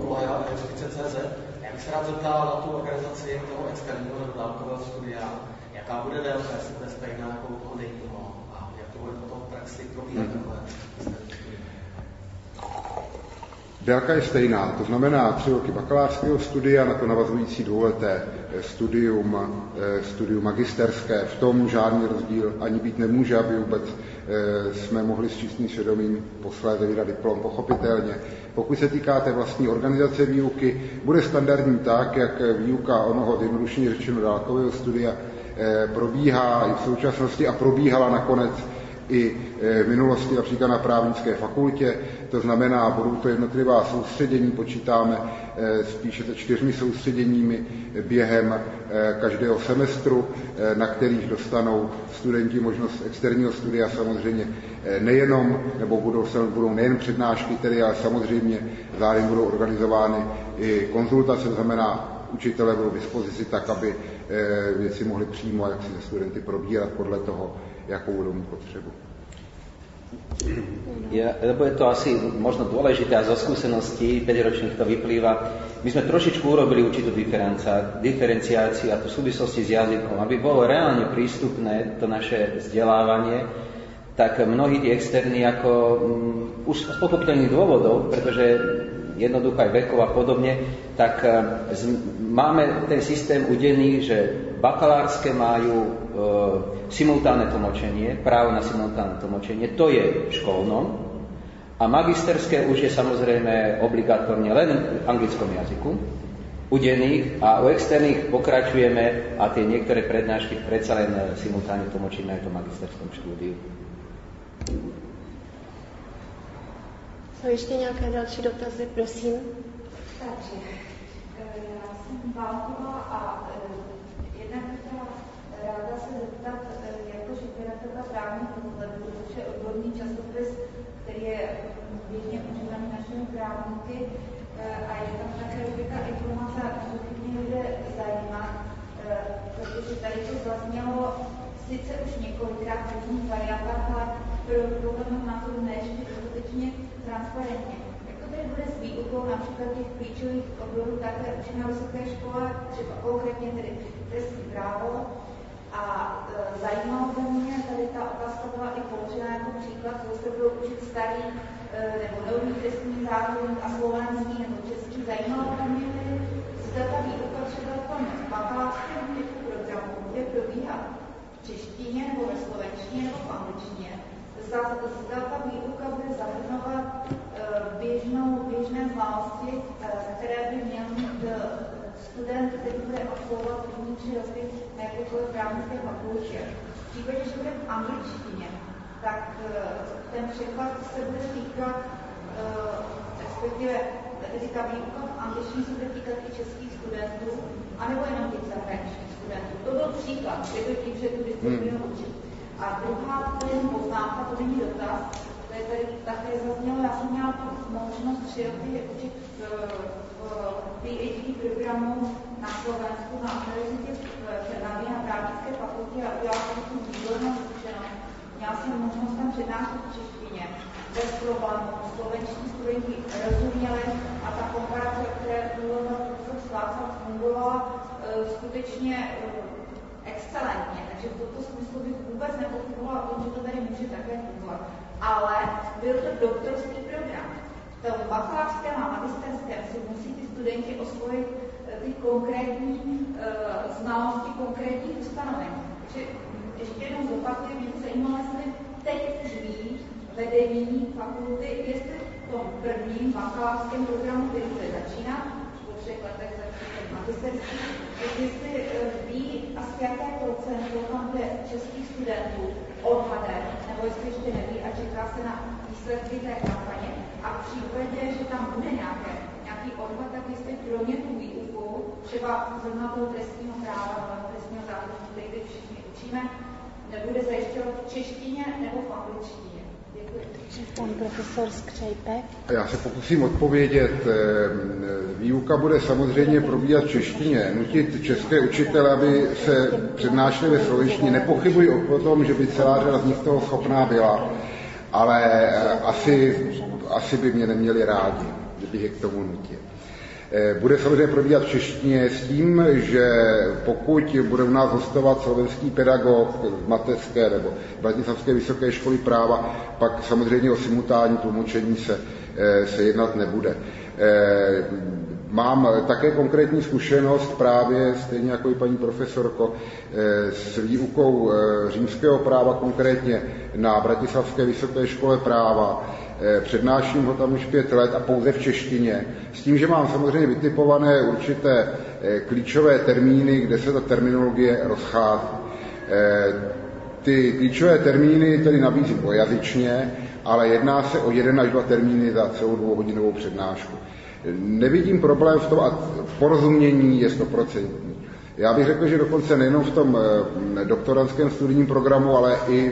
Kolea, CZ. Já bych se rád zeptal na tu organizaci toho externího nebo dálkového studia. Jaká bude délka, jestli bude stejná jako u toho denního a jak to bude potom v praxi probíhat mm-hmm. takové Délka je stejná, to znamená tři roky bakalářského studia, na to navazující dvouleté eh, studium, eh, studium magisterské. V tom žádný rozdíl ani být nemůže, aby vůbec eh, jsme mohli s čistým svědomím posléze vydat diplom, pochopitelně. Pokud se týká té vlastní organizace výuky, bude standardní tak, jak výuka onoho zjednodušeně řečeno dálkového studia probíhá i v současnosti a probíhala nakonec i e, v minulosti například na právnické fakultě, to znamená, budou to jednotlivá soustředění, počítáme e, spíše se čtyřmi soustředěními během e, každého semestru, na kterých dostanou studenti možnost externího studia samozřejmě nejenom, nebo budou, budou nejen přednášky, tedy, ale samozřejmě zároveň budou organizovány i konzultace, to znamená učitelé budou k dispozici tak, aby věci mohli přímo jak si se studenty probírat podle toho, jakou budou mít potřebu. Ja, lebo je to asi možno dôležité a zo skúseností 5-ročných to vyplýva. My sme trošičku urobili určitú diferenciáciu a to v súvislosti s jazykom. Aby bolo reálne prístupné to naše vzdelávanie, tak mnohí tí externí ako um, už z pochopiteľných dôvodov, pretože jednoducho aj vekov a podobne, tak z, máme ten systém udený, že bakalárske majú e, simultánne tlmočenie, právo na simultánne tlmočenie, to je v školnom, a magisterské už je samozrejme obligatórne len v anglickom jazyku, udených a u externých pokračujeme a tie niektoré prednášky predsa len simultánne tlmočíme aj v tom magisterskom štúdiu. Jsou ještě nějaké další dotazy, prosím? Takže, e, já jsem Válková a e, Jednak bych ráda se zeptat, eh, jako šefredaktorka právního vzhledu, což je odborný časopis, který je běžně užívaný našimi právníky, eh, a je tam také rubrika informace nepochybně bude zajímat, protože tady to zaznělo sice už několikrát v různých variantách, ale pro podle na to ne dostatečně transparentně. Jak to tedy bude s výukou například těch klíčových oborů, také už na vysoké škole, třeba konkrétně tedy trestní právo, a e, zajímalo by mě, tady ta otázka byla i použena jako příklad, co se budou učit starý e, nebo nový trestní zákon a slovenský nebo český. Zajímalo by mě, zda ta výuka třeba v tom bakalářském typu programu bude probíhat v češtině nebo ve slovenštině nebo v angličtině. Zda, zda ta výuka bude zahrnovat e, běžnou, běžné znalosti, e, které by měl mít student, který bude absolvovat první tři roky na jakékoliv právnické fakultě. V případě, že bude v angličtině, tak ten překlad se bude týkat, respektive tedy ta výuka v angličtině se bude týkat i českých studentů, anebo jenom těch zahraničních studentů. To byl příklad, kdyby tím, že tu disciplínu hmm. učit. A druhá, to je poznámka, to není dotaz, to je tady také zaznělo, já jsem měla možnost tři roky učit v PhD programu na Slovensku na univerzitě v Černámě na právnické fakultě a udělala jsem tu výbornou zkušenost. Měla jsem možnost tam přednášet v češtině bez problémů. Slovenští studenti rozuměli a ta komparace, které mluvil profesor Sváclav, fungovala uh, skutečně uh, excelentně. Takže v tomto smyslu bych vůbec nepochybovala o tom, že to tady může také fungovat. Ale byl to doktorský program. V tom bakalářském a magisterském si musí ty studenti osvojit uh, ty konkrétní uh, znalosti konkrétních ustanovení. Takže ještě jednou zopakuju, mě zajímalo, jestli teď už ví, vedení fakulty, jestli v tom prvním bakalářském programu, který bude začínat, po třech letech začíná magisterský, jestli eh, ví asi jaké procento tam bude českých studentů odhadem, nebo jestli ještě neví a čeká se na výsledky té kampaně. A v případě, že tam bude nějaké, nějaký odhad, tak jestli pro ně tu výuku, třeba zrovna toho trestního práva trestního zákona, který všichni učíme, nebude zajišťovat v češtině nebo v angličtině. Pan profesor Skřejpek. Já se pokusím odpovědět. Eh, výuka bude samozřejmě probíhat v češtině. Nutit české učitele, aby se přednášeli ve slovenštině, nepochybuji o tom, že by celá řada z nich toho schopná byla, ale eh, asi, asi by mě neměli rádi, kdybych je k tomu nutil. Eh, bude samozřejmě probíhat v češtině s tím, že pokud bude u nás hostovat slovenský pedagog z mateřské nebo Bratislavské vysoké školy práva, pak samozřejmě o simultánní tlumočení se, eh, se jednat nebude. Eh, mám také konkrétní zkušenost právě, stejně jako i paní profesorko, s výukou římského práva, konkrétně na Bratislavské vysoké škole práva, Eh, přednáším ho tam už pět let a pouze v češtině, s tím, že mám samozřejmě vytipované určité eh, klíčové termíny, kde se ta terminologie rozchází. Eh, ty klíčové termíny tedy nabízím jazyčně, ale jedná se o jeden až dva termíny za celou dvouhodinovou přednášku. Nevidím problém v tom, a porozumění je stoprocentní. Já bych řekl, že dokonce nejenom v tom doktorantském studijním programu, ale i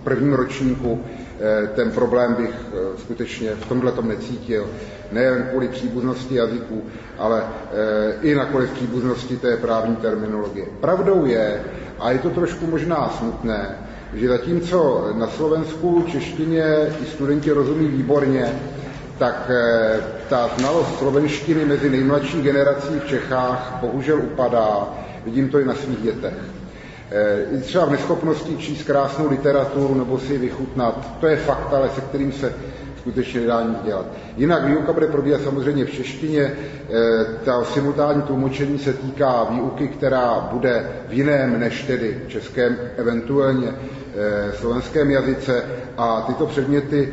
v prvním ročníku Eh, ten problém bych eh, skutečně v tomhle tom necítil. Nejen kvůli příbuznosti jazyků, ale eh, i na kvůli příbuznosti té právní terminologie. Pravdou je, a je to trošku možná smutné, že zatímco na Slovensku češtině i studenti rozumí výborně, tak ta znalost slovenštiny mezi nejmladší generací v Čechách bohužel upadá. Vidím to i na svých dětech. Eh, i třeba v neschopnosti číst krásnou literaturu nebo si ji vychutnat. To je fakt, ale se kterým se skutečně nedá nic dělat. Jinak výuka bude probíhat samozřejmě v češtině. Eh, ta simultánní tlumočení se týká výuky, která bude v jiném než tedy českém, eventuálně slovenském jazyce a tyto předměty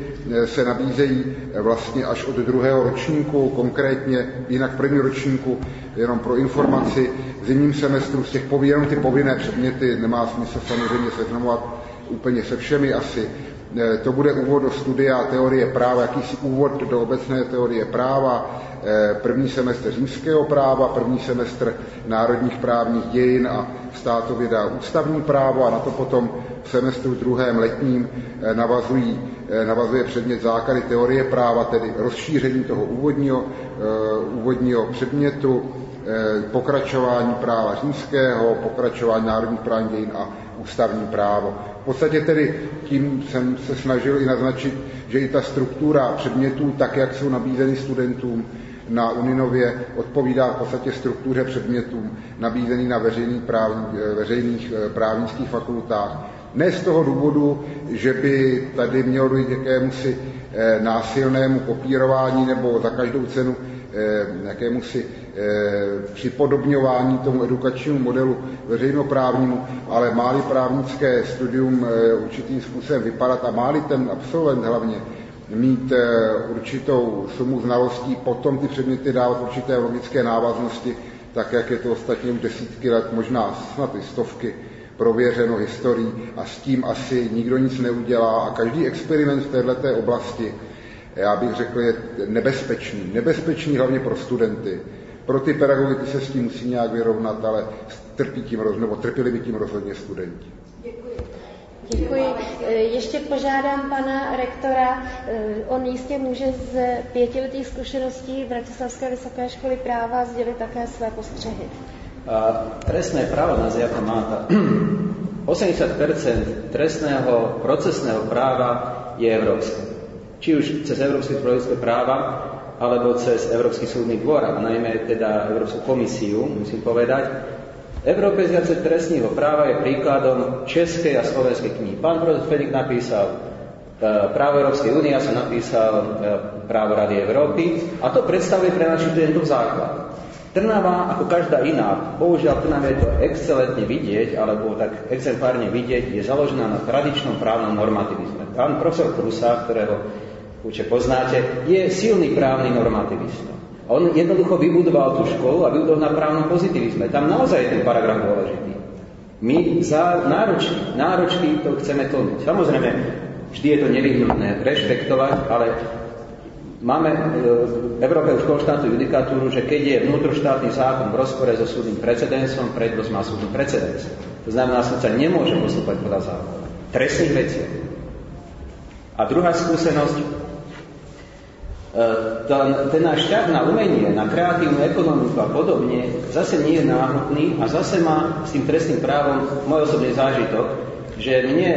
se nabízejí vlastně až od druhého ročníku, konkrétně jinak v prvním ročníku, jenom pro informaci, v zimním semestru z těch jenom ty povinné předměty nemá smysl samozřejmě seznamovat úplně se všemi asi. E, to bude úvod do studia teorie práva, jakýsi úvod do obecné teorie práva, e, první semestr římského práva, první semestr národních právních dějin a státověda ústavní právo a na to potom v semestru druhém letním e, navazují, navazuje předmět základy teorie práva, tedy rozšíření toho úvodního, úvodního předmětu, pokračování práva římského, pokračování národních právních dějin a ústavní právo. V podstatě tedy tím jsem se snažil i naznačit, že i ta struktura předmětů, tak jak jsou nabízeny studentům na Uninově, odpovídá v podstatě struktuře předmětů nabízený na veřejných, právní, veřejných právnických fakultách. Ne z toho důvodu, že by tady mělo dojít jakémusi eh, násilnému kopírování nebo za každou cenu eh, jakému si eh, připodobňování tomu edukačnímu modelu veřejnoprávnímu, ale máli právnické studium určitým způsobem vypadat a máli ten absolvent hlavně mít určitou sumu znalostí, potom ty předměty dávat určité logické návaznosti, tak jak je to ostatně už desítky let, možná snad i stovky prověřeno historií a s tím asi nikdo nic neudělá a každý experiment v této oblasti, já bych řekl, je nebezpečný. Nebezpečný hlavně pro studenty. Pro ty pedagogy ty se s tím musí nějak vyrovnat, ale trpí tím, nebo trpěli by tím rozhodně studenti. Děkuji. Děkuji. Ještě požádám pana rektora, on jistě může z pětiletých zkušeností Bratislavské vysoké školy práva sdělit také své postřehy. A trestné právo nás ako máta. 80% trestného procesného práva je európske. Či už cez Európske politické práva, alebo cez Európsky súdny dvor, a najmä teda Európsku komisiu, musím povedať. Európeizácia trestného práva je príkladom českej a slovenskej knihy. Pán profesor Fedik napísal e, právo Európskej únie, ja som napísal e, právo Rady Európy a to predstavuje pre našich študentov základ. Trnava, ako každá iná, bohužiaľ v Trnave je to excelentne vidieť, alebo tak exemplárne vidieť, je založená na tradičnom právnom normativizme. Pán profesor Prusa, ktorého určite poznáte, je silný právny normativista. On jednoducho vybudoval tú školu a vybudoval na právnom pozitivizme. Tam naozaj je ten paragraf dôležitý. My za náročky, náročky to chceme tlmiť. Samozrejme, vždy je to nevyhnutné rešpektovať, ale Máme v Európe už konštantnú judikatúru, že keď je vnútroštátny zákon v rozpore so súdnym precedensom, prednosť má súdny precedens. To znamená, sa nemôže postúpať podľa zákona. Trestných veciach. A druhá skúsenosť, e, ten, ten náš ťah na umenie, na kreatívnu ekonomiku a podobne, zase nie je náhodný a zase má s tým trestným právom môj osobný zážitok, že mne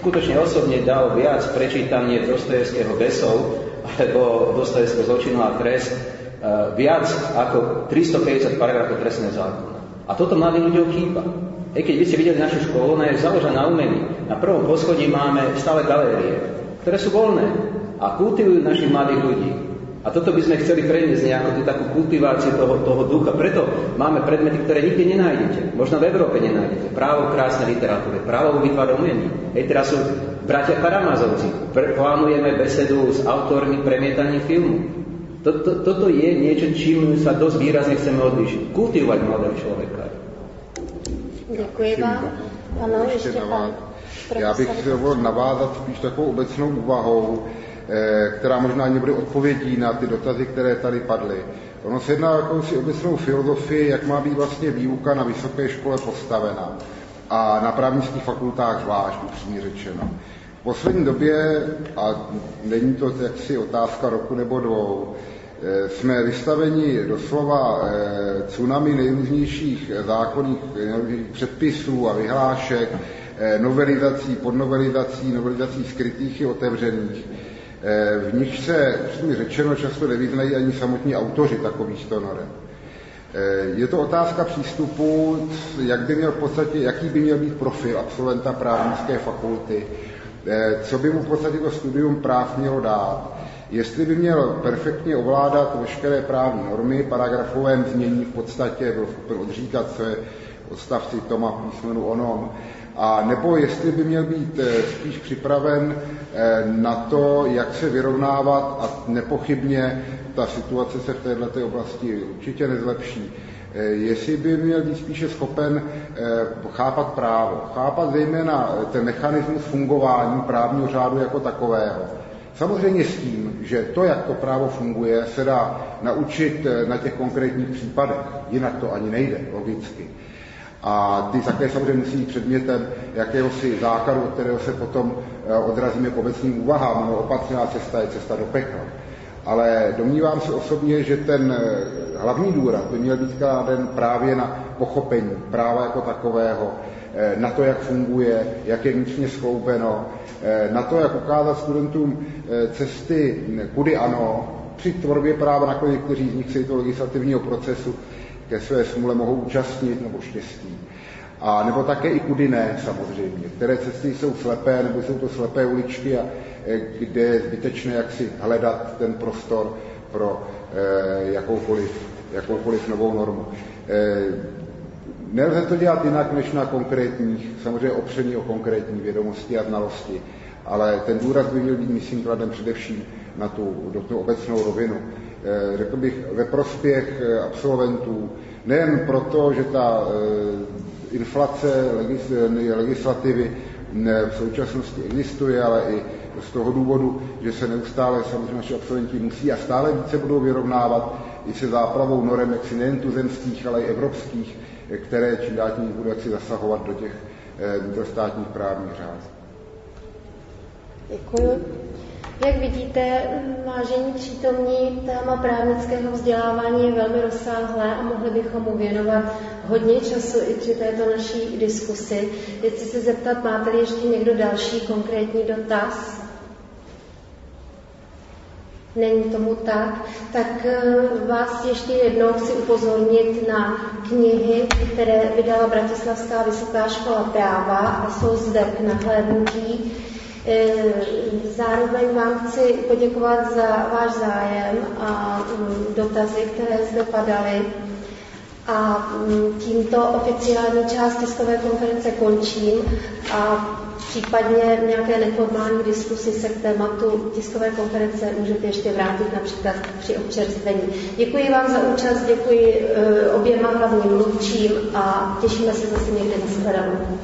skutočne osobne dal viac prečítanie Dostojevského Besov, alebo Dostojevského zločinu a trest e, viac ako 350 paragrafov trestného zákona. A toto mladým ľuďom chýba. Aj keď by ste videli našu školu, ona je založená na umení. Na prvom poschodí máme stále galérie, ktoré sú voľné a kultivujú našich mladých ľudí. A toto by sme chceli preniesť nejakú tú takú kultiváciu toho, toho ducha. Preto máme predmety, ktoré nikde nenájdete. Možno v Európe nenájdete. Právo krásnej literatúre, právo vo výtvare umení. Hej, teraz sú bratia Karamazovci. Plánujeme besedu s autormi premietaní filmu. Toto, toto je niečo, čím sa dosť výrazne chceme odlíšiť. Kultivovať mladého človeka. Děkuji vám. Ano, ještě pan Já bych dovolil navázat spíš takovou obecnou úvahou, která možná nebude odpovědí na ty dotazy, které tady padly. Ono se jedná o jakousi obecnou filozofii, jak má být vlastně výuka na vysoké škole postavena a na právnických fakultách zvlášť, upřímně řečeno. V poslední době, a není to jaksi otázka roku nebo dvou, eh, jsme vystaveni doslova eh, tsunami nejrůznějších zákonných předpisů a vyhlášek, novelizací, podnovelizací, novelizací skrytých i otevřených Eh, v nich se, mi řečeno, často nevyznají ani samotní autoři takových norem. Eh, je to otázka přístupu, jak by měl v podstatě, jaký by měl být profil absolventa právnické fakulty, eh, co by mu v podstatě to studium práv mělo dát, jestli by měl perfektně ovládat veškeré právní normy, paragrafovém znění v podstatě byl schopen odříkat, je odstavci Toma písmenu onom, a nebo jestli by měl být eh, spíš připraven eh, na to, jak se vyrovnávat a nepochybně ta situace se v této oblasti určitě nezlepší. Eh, jestli by měl být spíše schopen chápat právo, chápat zejména ten mechanismus fungování právního řádu jako takového. Samozřejmě s tím, že to, jak to právo funguje, se dá naučit na těch konkrétních případech. Jinak to ani nejde, logicky. A ty také samozřejmě musí být předmětem jakéhosi základu, od kterého se potom eh, odrazíme k obecným úvahám. No, opatřená cesta je cesta do pekla. Ale domnívám se osobně, že ten eh, hlavní důraz by měl být kladen právě na pochopení práva jako takového, eh, na to, jak funguje, jak je vnitřně skloubeno, na to, jak ukázat studentům cesty, kudy ano, při tvorbě práva nakonec někteří z nich se to legislativního procesu ke své smule mohou účastnit nebo štěstí. A nebo také i kudy ne, samozřejmě. Které cesty jsou slepé, nebo jsou to slepé uličky, a, kde je zbytečné jak si hledat ten prostor pro eh, jakoukoliv, jakoukoliv novou normu. Eh, nelze to dělat jinak než na konkrétních, samozřejmě opření o konkrétní vědomosti a znalosti, ale ten důraz by měl být, myslím, kladem především na tu, do tu obecnou rovinu. Eh, řekl bych ve prospěch eh, absolventů, nejen proto, že ta eh, inflace legislativy v současnosti existuje, ale i z toho důvodu, že se neustále samozřejmě naši absolventi musí a stále více budou vyrovnávat i se zápravou norem, jaksi nejen tuzemských, ale i evropských, které čím dál tím budou jaksi zasahovat do těch vnitrostátních právních řádů. Děkuji. Jak vidíte, vážení přítomní, téma právnického vzdělávání je velmi rozsáhlé a mohli bychom mu věnovat hodně času i při této naší diskusi. Chci se zeptat, máte-li ještě někdo další konkrétní dotaz? Není tomu tak, tak eh, vás ještě jednou chci upozornit na knihy, které vydala Bratislavská vysoká škola práva a jsou zde k nahlédnutí. Eh, zároveň vám chci poděkovat za váš zájem a mm, dotazy, které zde padaly. A mm, tímto oficiální část tiskové konference končím a případně nějaké neformální diskusi se k tématu tiskové konference můžete ještě vrátit například při občerstvení. Děkuji vám za účast, děkuji eh, oběma hlavním mluvčím a těšíme se zase někde na shledanou.